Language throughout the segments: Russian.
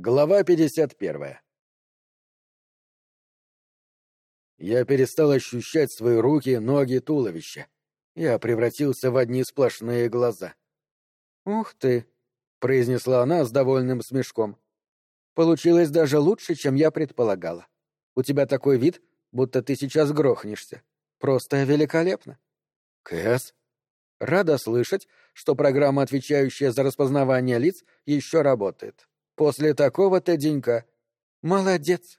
Глава 51. Я перестал ощущать свои руки, ноги, туловище. Я превратился в одни сплошные глаза. «Ух ты!» — произнесла она с довольным смешком. «Получилось даже лучше, чем я предполагала. У тебя такой вид, будто ты сейчас грохнешься. Просто великолепно». «Кэс?» «Рада слышать, что программа, отвечающая за распознавание лиц, еще работает. После такого-то денька. Молодец.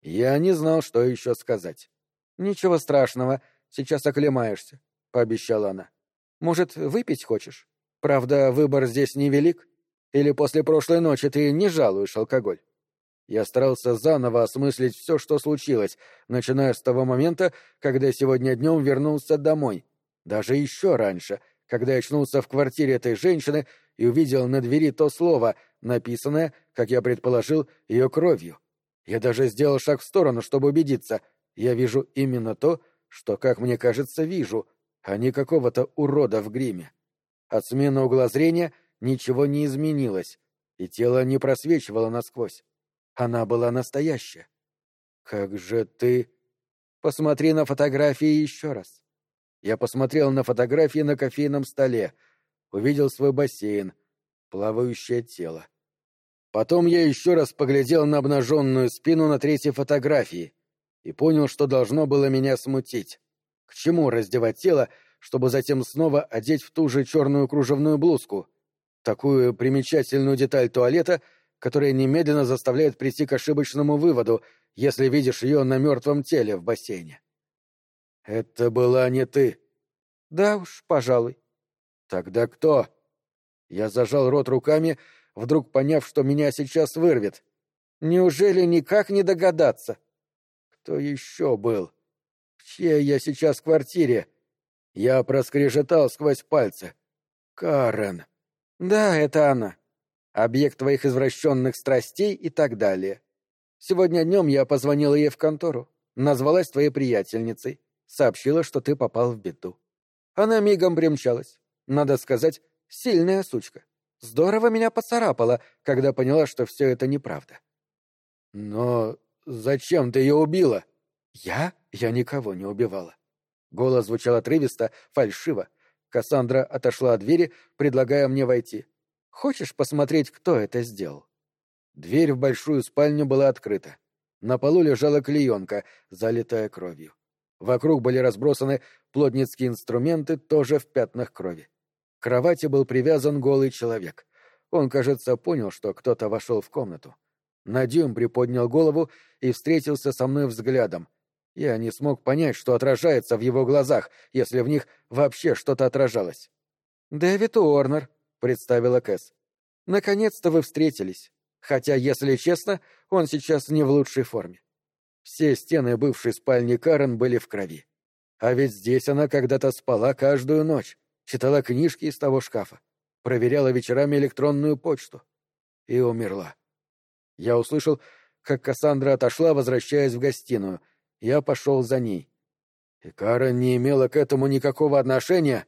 Я не знал, что еще сказать. Ничего страшного, сейчас оклемаешься, пообещала она. Может, выпить хочешь? Правда, выбор здесь невелик. Или после прошлой ночи ты не жалуешь алкоголь? Я старался заново осмыслить все, что случилось, начиная с того момента, когда сегодня днем вернулся домой. Даже еще раньше, когда я очнулся в квартире этой женщины и увидел на двери то слово, написанное, как я предположил, ее кровью. Я даже сделал шаг в сторону, чтобы убедиться. Я вижу именно то, что, как мне кажется, вижу, а не какого-то урода в гриме. От смены угла зрения ничего не изменилось, и тело не просвечивало насквозь. Она была настоящая. «Как же ты...» «Посмотри на фотографии еще раз». Я посмотрел на фотографии на кофейном столе, увидел свой бассейн, плавающее тело. Потом я еще раз поглядел на обнаженную спину на третьей фотографии и понял, что должно было меня смутить. К чему раздевать тело, чтобы затем снова одеть в ту же черную кружевную блузку? Такую примечательную деталь туалета, которая немедленно заставляет прийти к ошибочному выводу, если видишь ее на мертвом теле в бассейне. Это была не ты. Да уж, пожалуй. Тогда кто? Я зажал рот руками, вдруг поняв, что меня сейчас вырвет. Неужели никак не догадаться? Кто еще был? В чьей я сейчас квартире? Я проскрежетал сквозь пальцы. Карен. Да, это она. Объект твоих извращенных страстей и так далее. Сегодня днем я позвонила ей в контору, назвалась твоей приятельницей, сообщила, что ты попал в беду. Она мигом примчалась. Надо сказать, сильная сучка. Здорово меня поцарапала, когда поняла, что все это неправда. Но зачем ты ее убила? Я? Я никого не убивала. Голос звучал отрывисто, фальшиво. Кассандра отошла от двери, предлагая мне войти. Хочешь посмотреть, кто это сделал? Дверь в большую спальню была открыта. На полу лежала клеенка, залитая кровью. Вокруг были разбросаны плотницкие инструменты, тоже в пятнах крови. Кровати был привязан голый человек. Он, кажется, понял, что кто-то вошел в комнату. На дюйм приподнял голову и встретился со мной взглядом. Я не смог понять, что отражается в его глазах, если в них вообще что-то отражалось. «Дэвид Уорнер», — представила Кэс. «Наконец-то вы встретились. Хотя, если честно, он сейчас не в лучшей форме. Все стены бывшей спальни Карен были в крови. А ведь здесь она когда-то спала каждую ночь читала книжки из того шкафа, проверяла вечерами электронную почту. И умерла. Я услышал, как Кассандра отошла, возвращаясь в гостиную. Я пошел за ней. И Кара не имела к этому никакого отношения.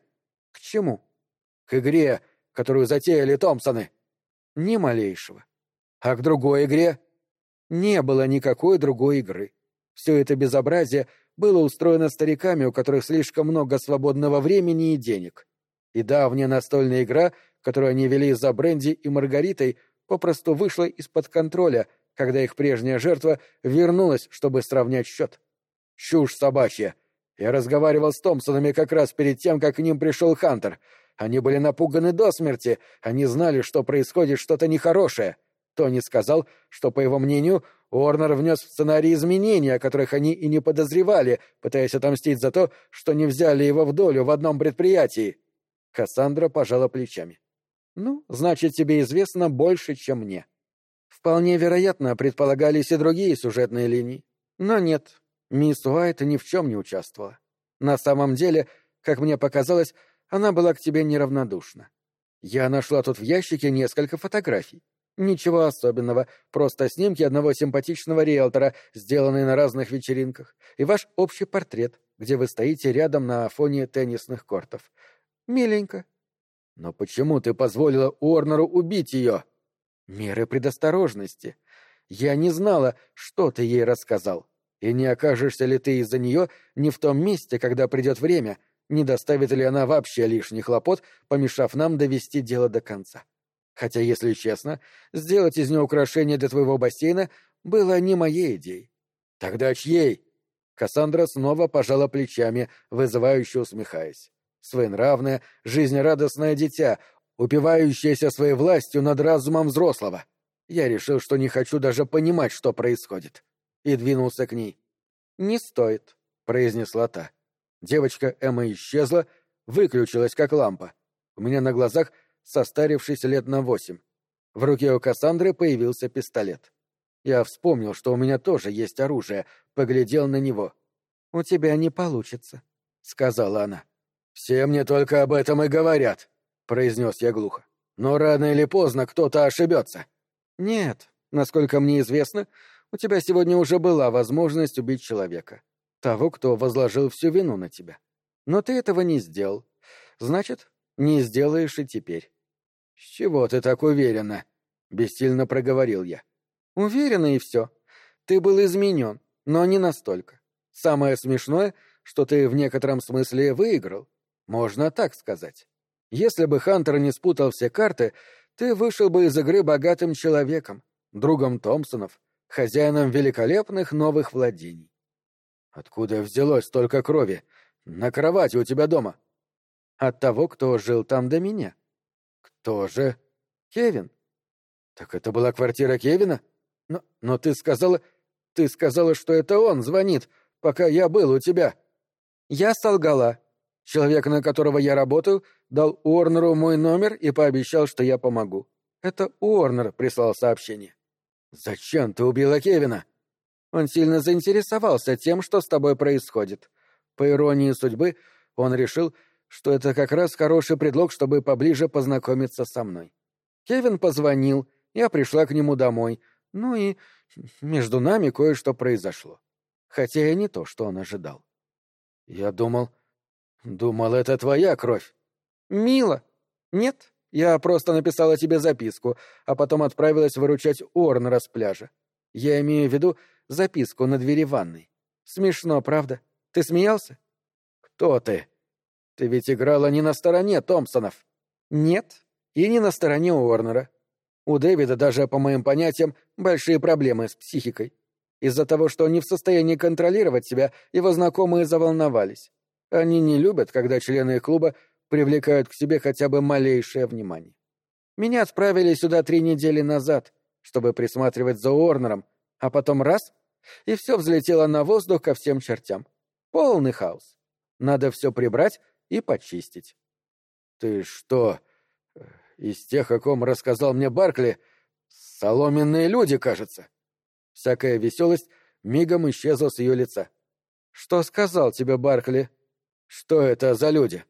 К чему? К игре, которую затеяли Томпсоны. Ни малейшего. А к другой игре? Не было никакой другой игры. Все это безобразие было устроено стариками, у которых слишком много свободного времени и денег. И давняя настольная игра, которую они вели за Бренди и Маргаритой, попросту вышла из-под контроля, когда их прежняя жертва вернулась, чтобы сравнять счет. Чушь собачья. Я разговаривал с Томпсонами как раз перед тем, как к ним пришел Хантер. Они были напуганы до смерти, они знали, что происходит что-то нехорошее. Тони сказал, что, по его мнению, Уорнер внес в сценарий изменения, о которых они и не подозревали, пытаясь отомстить за то, что не взяли его в долю в одном предприятии. Кассандра пожала плечами. «Ну, значит, тебе известно больше, чем мне». Вполне вероятно, предполагались и другие сюжетные линии. Но нет, мисс Уайт ни в чем не участвовала. На самом деле, как мне показалось, она была к тебе неравнодушна. Я нашла тут в ящике несколько фотографий. Ничего особенного, просто снимки одного симпатичного риэлтора, сделанные на разных вечеринках, и ваш общий портрет, где вы стоите рядом на фоне теннисных кортов. Миленько. Но почему ты позволила Уорнеру убить ее? Меры предосторожности. Я не знала, что ты ей рассказал. И не окажешься ли ты из-за нее не в том месте, когда придет время, не доставит ли она вообще лишних хлопот, помешав нам довести дело до конца. Хотя, если честно, сделать из нее украшение для твоего бассейна было не моей идеей. Тогда чьей? Кассандра снова пожала плечами, вызывающе усмехаясь. Своенравное, жизнерадостное дитя, упивающееся своей властью над разумом взрослого. Я решил, что не хочу даже понимать, что происходит. И двинулся к ней. «Не стоит», — произнесла та. Девочка Эмма исчезла, выключилась как лампа. У меня на глазах состарившись лет на восемь. В руке у Кассандры появился пистолет. Я вспомнил, что у меня тоже есть оружие, поглядел на него. «У тебя не получится», — сказала она. «Все мне только об этом и говорят», — произнес я глухо. «Но рано или поздно кто-то ошибется». «Нет, насколько мне известно, у тебя сегодня уже была возможность убить человека. Того, кто возложил всю вину на тебя. Но ты этого не сделал. Значит, не сделаешь и теперь. «С чего ты так уверена?» — бессильно проговорил я. «Уверена и все. Ты был изменен, но не настолько. Самое смешное, что ты в некотором смысле выиграл. Можно так сказать. Если бы Хантер не спутал все карты, ты вышел бы из игры богатым человеком, другом Томпсонов, хозяином великолепных новых владений. Откуда взялось столько крови? На кровати у тебя дома. От того, кто жил там до меня. «Кто же?» «Кевин». «Так это была квартира Кевина? Но, но ты сказала... Ты сказала, что это он звонит, пока я был у тебя». «Я солгала. Человек, на которого я работаю, дал Уорнеру мой номер и пообещал, что я помогу. Это Уорнер прислал сообщение». «Зачем ты убила Кевина?» Он сильно заинтересовался тем, что с тобой происходит. По иронии судьбы, он решил, что это как раз хороший предлог, чтобы поближе познакомиться со мной. Кевин позвонил, я пришла к нему домой, ну и между нами кое-что произошло. Хотя и не то, что он ожидал. Я думал... Думал, это твоя кровь. Мило. Нет, я просто написала тебе записку, а потом отправилась выручать Уорнера с пляжа. Я имею в виду записку на двери ванной. Смешно, правда? Ты смеялся? Кто ты? Ты ведь играла не на стороне Томпсонов. Нет, и не на стороне Уорнера. У Дэвида даже, по моим понятиям, большие проблемы с психикой. Из-за того, что он не в состоянии контролировать себя, его знакомые заволновались. Они не любят, когда члены клуба привлекают к себе хотя бы малейшее внимание. Меня отправили сюда три недели назад, чтобы присматривать за Уорнером, а потом раз — и все взлетело на воздух ко всем чертям. Полный хаос. Надо все прибрать и почистить. Ты что, из тех, о ком рассказал мне Баркли, соломенные люди, кажется? Всякая веселость мигом исчезла с ее лица. Что сказал тебе Баркли? Что это за люди?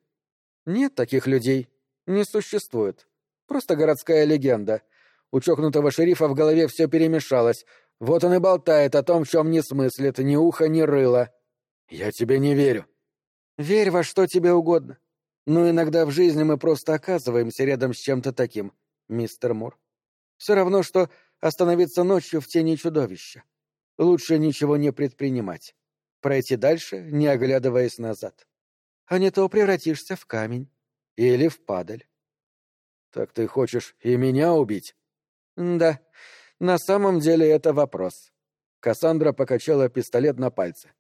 Нет таких людей. Не существует. Просто городская легенда. У чокнутого шерифа в голове все перемешалось. Вот он и болтает о том, в чем не смыслит ни уха, ни рыла. Я тебе не верю. Верь во что тебе угодно. Но иногда в жизни мы просто оказываемся рядом с чем-то таким, мистер Мур. Все равно, что остановиться ночью в тени чудовища. Лучше ничего не предпринимать. Пройти дальше, не оглядываясь назад. А не то превратишься в камень. Или в падаль. Так ты хочешь и меня убить? Да, на самом деле это вопрос. Кассандра покачала пистолет на пальце.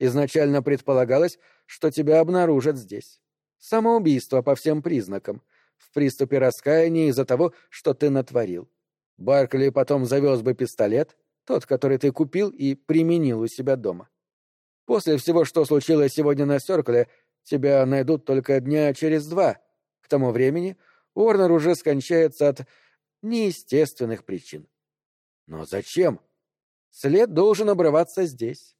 Изначально предполагалось, что тебя обнаружат здесь. Самоубийство по всем признакам. В приступе раскаяния из-за того, что ты натворил. Баркли потом завез бы пистолет, тот, который ты купил и применил у себя дома. После всего, что случилось сегодня на Сёркле, тебя найдут только дня через два. К тому времени Уорнер уже скончается от неестественных причин. Но зачем? След должен обрываться здесь.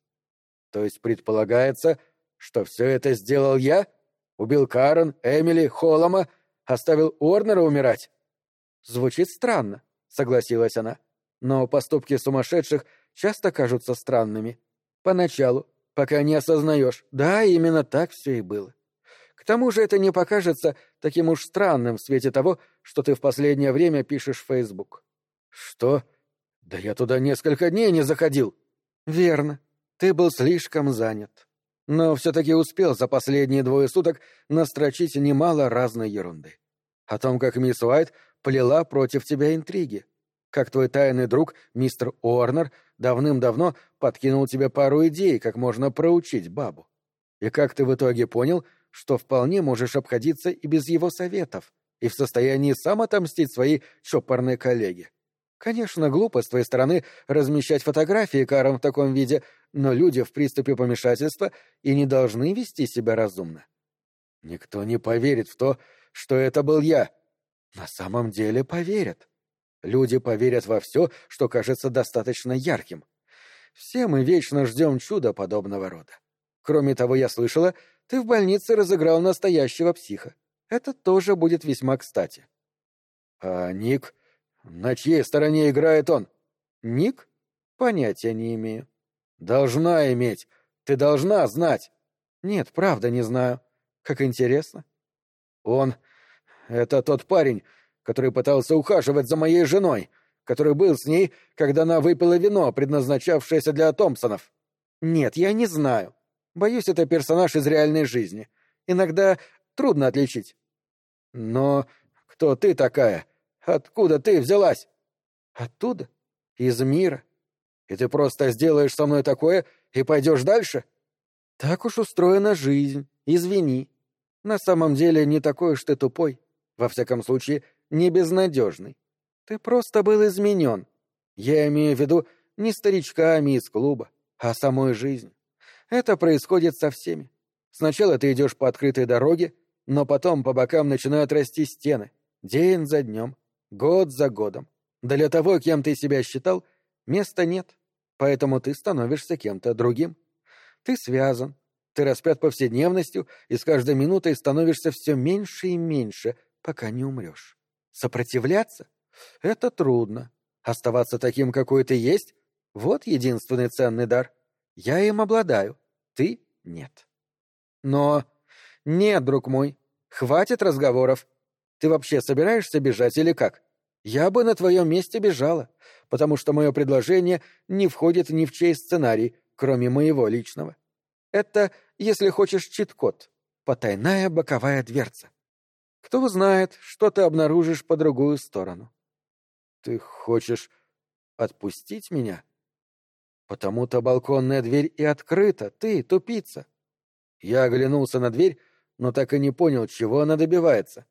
То есть предполагается, что все это сделал я? Убил Карен, Эмили, Холома, оставил Орнера умирать? Звучит странно, согласилась она. Но поступки сумасшедших часто кажутся странными. Поначалу, пока не осознаешь. Да, именно так все и было. К тому же это не покажется таким уж странным в свете того, что ты в последнее время пишешь в Facebook. Что? Да я туда несколько дней не заходил. Верно. Ты был слишком занят. Но все-таки успел за последние двое суток настрочить немало разной ерунды. О том, как мисс Уайт плела против тебя интриги. Как твой тайный друг, мистер Уорнер, давным-давно подкинул тебе пару идей, как можно проучить бабу. И как ты в итоге понял, что вполне можешь обходиться и без его советов, и в состоянии сам отомстить своей чопорной коллеге. Конечно, глупо с твоей стороны размещать фотографии Каром в таком виде, но люди в приступе помешательства и не должны вести себя разумно. Никто не поверит в то, что это был я. На самом деле поверят. Люди поверят во все, что кажется достаточно ярким. Все мы вечно ждем чуда подобного рода. Кроме того, я слышала, ты в больнице разыграл настоящего психа. Это тоже будет весьма кстати. А Ник? На чьей стороне играет он? Ник? Понятия не имею. Должна иметь. Ты должна знать. Нет, правда не знаю. Как интересно. Он... Это тот парень, который пытался ухаживать за моей женой, который был с ней, когда она выпила вино, предназначавшееся для Томпсонов. Нет, я не знаю. Боюсь, это персонаж из реальной жизни. Иногда трудно отличить. Но кто ты такая? Откуда ты взялась? Оттуда? Из мира. И ты просто сделаешь со мной такое и пойдешь дальше? Так уж устроена жизнь. Извини. На самом деле не такой уж ты тупой. Во всяком случае, не безнадежный. Ты просто был изменен. Я имею в виду не старичками из клуба, а самой жизнь. Это происходит со всеми. Сначала ты идешь по открытой дороге, но потом по бокам начинают расти стены, день за днем, год за годом. Для того, кем ты себя считал, места нет, поэтому ты становишься кем-то другим. Ты связан, ты распят повседневностью, и с каждой минутой становишься все меньше и меньше, пока не умрешь. Сопротивляться — это трудно. Оставаться таким, какой ты есть — вот единственный ценный дар. Я им обладаю, ты — нет. Но... Нет, друг мой, хватит разговоров. Ты вообще собираешься бежать или как? Я бы на твоем месте бежала, потому что мое предложение не входит ни в чей сценарий, кроме моего личного. Это, если хочешь, чит-код. Потайная боковая дверца. Кто знает, что ты обнаружишь по другую сторону. Ты хочешь отпустить меня? Потому-то балконная дверь и открыта, ты, тупица. Я оглянулся на дверь, но так и не понял, чего она добивается.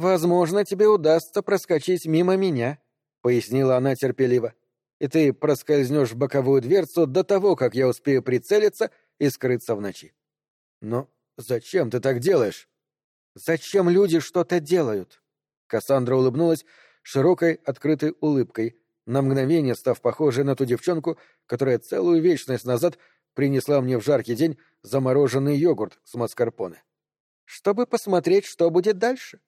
«Возможно, тебе удастся проскочить мимо меня», — пояснила она терпеливо. «И ты проскользнешь в боковую дверцу до того, как я успею прицелиться и скрыться в ночи. Но зачем ты так делаешь? Зачем люди что-то делают? Кассандра улыбнулась широкой, открытой улыбкой, на мгновение став похожей на ту девчонку, которая целую вечность назад принесла мне в жаркий день замороженный йогурт с маскарпоне. Чтобы посмотреть, что будет дальше.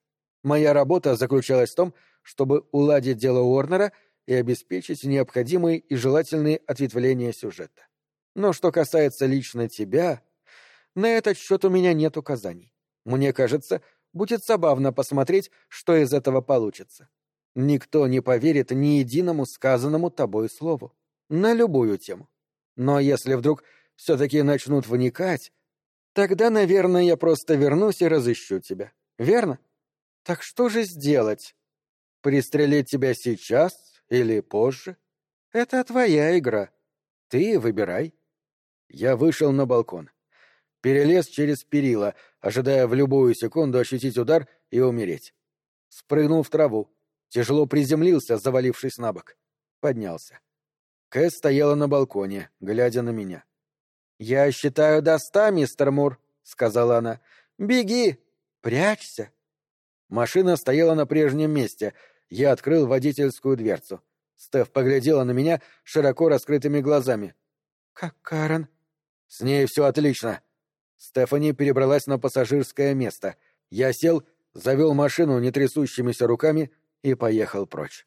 Моя работа заключалась в том, чтобы уладить дело Уорнера и обеспечить необходимые и желательные ответвления сюжета. Но что касается лично тебя, на этот счет у меня нет указаний. Мне кажется, будет забавно посмотреть, что из этого получится. Никто не поверит ни единому сказанному тобой слову. На любую тему. Но если вдруг все-таки начнут вникать, тогда, наверное, я просто вернусь и разыщу тебя. Верно? Так что же сделать? Пристрелить тебя сейчас или позже? Это твоя игра. Ты выбирай. Я вышел на балкон. Перелез через перила, ожидая в любую секунду ощутить удар и умереть. Спрыгнул в траву. Тяжело приземлился, завалившись на бок. Поднялся. Кэс стояла на балконе, глядя на меня. «Я считаю до ста, мистер Мур», — сказала она. «Беги! Прячься!» Машина стояла на прежнем месте. Я открыл водительскую дверцу. Стеф поглядела на меня широко раскрытыми глазами. «Как Карен?» «С ней все отлично». Стефани перебралась на пассажирское место. Я сел, завел машину нетрясущимися руками и поехал прочь.